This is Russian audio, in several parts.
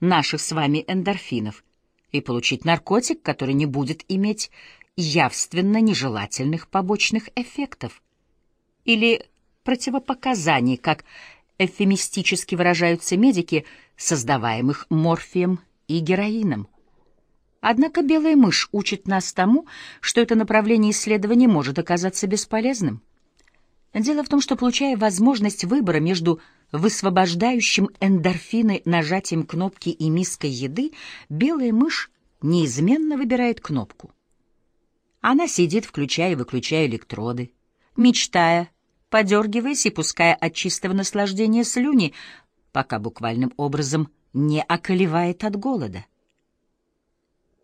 наших с вами эндорфинов, и получить наркотик, который не будет иметь явственно нежелательных побочных эффектов или противопоказаний, как эвфемистически выражаются медики, создаваемых морфием и героином. Однако белая мышь учит нас тому, что это направление исследования может оказаться бесполезным. Дело в том, что, получая возможность выбора между высвобождающим эндорфины нажатием кнопки и миской еды, белая мышь неизменно выбирает кнопку. Она сидит, включая и выключая электроды, мечтая, подергиваясь и пуская от чистого наслаждения слюни, пока буквальным образом не околевает от голода.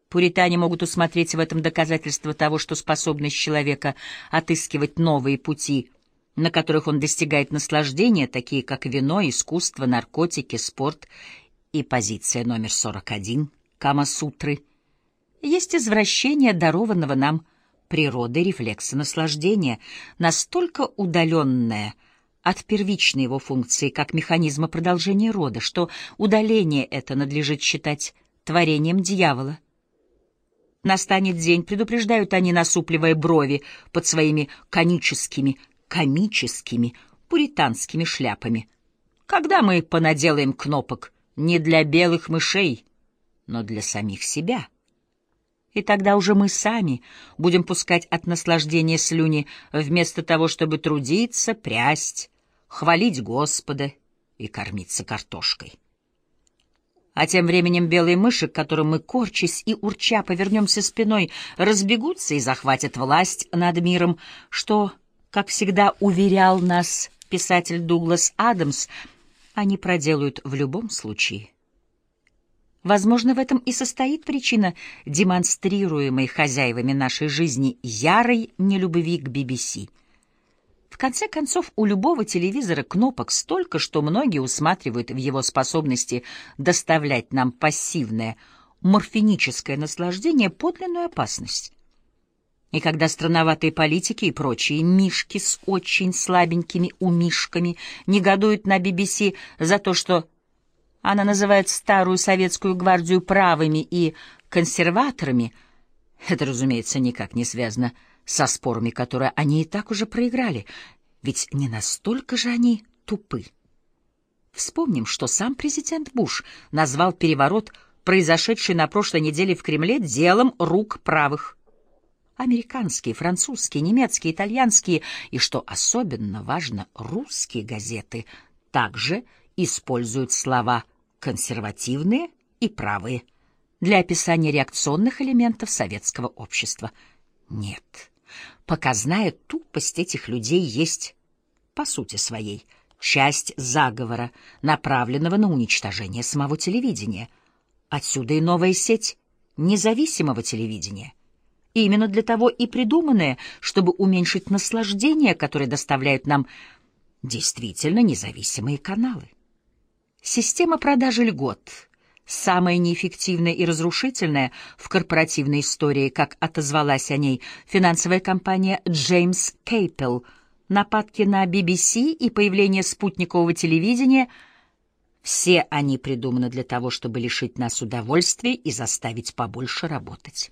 Пуритане могут усмотреть в этом доказательство того, что способность человека отыскивать новые пути, на которых он достигает наслаждения, такие как вино, искусство, наркотики, спорт и позиция номер 41 Кама-сутры, есть извращение дарованного нам природой рефлекса наслаждения, настолько удаленное от первичной его функции, как механизма продолжения рода, что удаление это надлежит считать творением дьявола. Настанет день, предупреждают они, насупливая брови под своими коническими, комическими, пуританскими шляпами. Когда мы понаделаем кнопок не для белых мышей, но для самих себя. И тогда уже мы сами будем пускать от наслаждения слюни, вместо того, чтобы трудиться, прясть, хвалить Господа и кормиться картошкой. А тем временем белые мыши, к которым мы, корчась и урча, повернемся спиной, разбегутся и захватят власть над миром, что, как всегда уверял нас писатель Дуглас Адамс, они проделают в любом случае. Возможно, в этом и состоит причина демонстрируемой хозяевами нашей жизни ярой нелюбви к BBC — в конце концов, у любого телевизора кнопок столько, что многие усматривают в его способности доставлять нам пассивное, морфиническое наслаждение подлинную опасность. И когда странноватые политики и прочие мишки с очень слабенькими умишками негодуют на BBC за то, что она называет старую советскую гвардию правыми и консерваторами, это, разумеется, никак не связано со спорами, которые они и так уже проиграли, ведь не настолько же они тупы. Вспомним, что сам президент Буш назвал переворот, произошедший на прошлой неделе в Кремле, делом рук правых. Американские, французские, немецкие, итальянские и, что особенно важно, русские газеты также используют слова «консервативные» и «правые» для описания реакционных элементов советского общества. Нет. Показная тупость этих людей есть, по сути своей, часть заговора, направленного на уничтожение самого телевидения. Отсюда и новая сеть независимого телевидения. Именно для того и придуманная, чтобы уменьшить наслаждение, которое доставляют нам действительно независимые каналы. Система продажи льгот — самая неэффективная и разрушительная в корпоративной истории, как отозвалась о ней финансовая компания Джеймс Кейпел, нападки на BBC и появление спутникового телевидения — все они придуманы для того, чтобы лишить нас удовольствия и заставить побольше работать.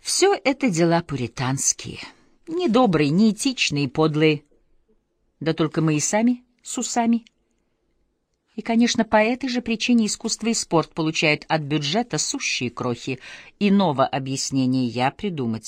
Все это дела пуританские, недобрые, неэтичные, подлые. Да только мы и сами с усами — и, конечно, по этой же причине искусство и спорт получают от бюджета сущие крохи. Иного объяснения я придумать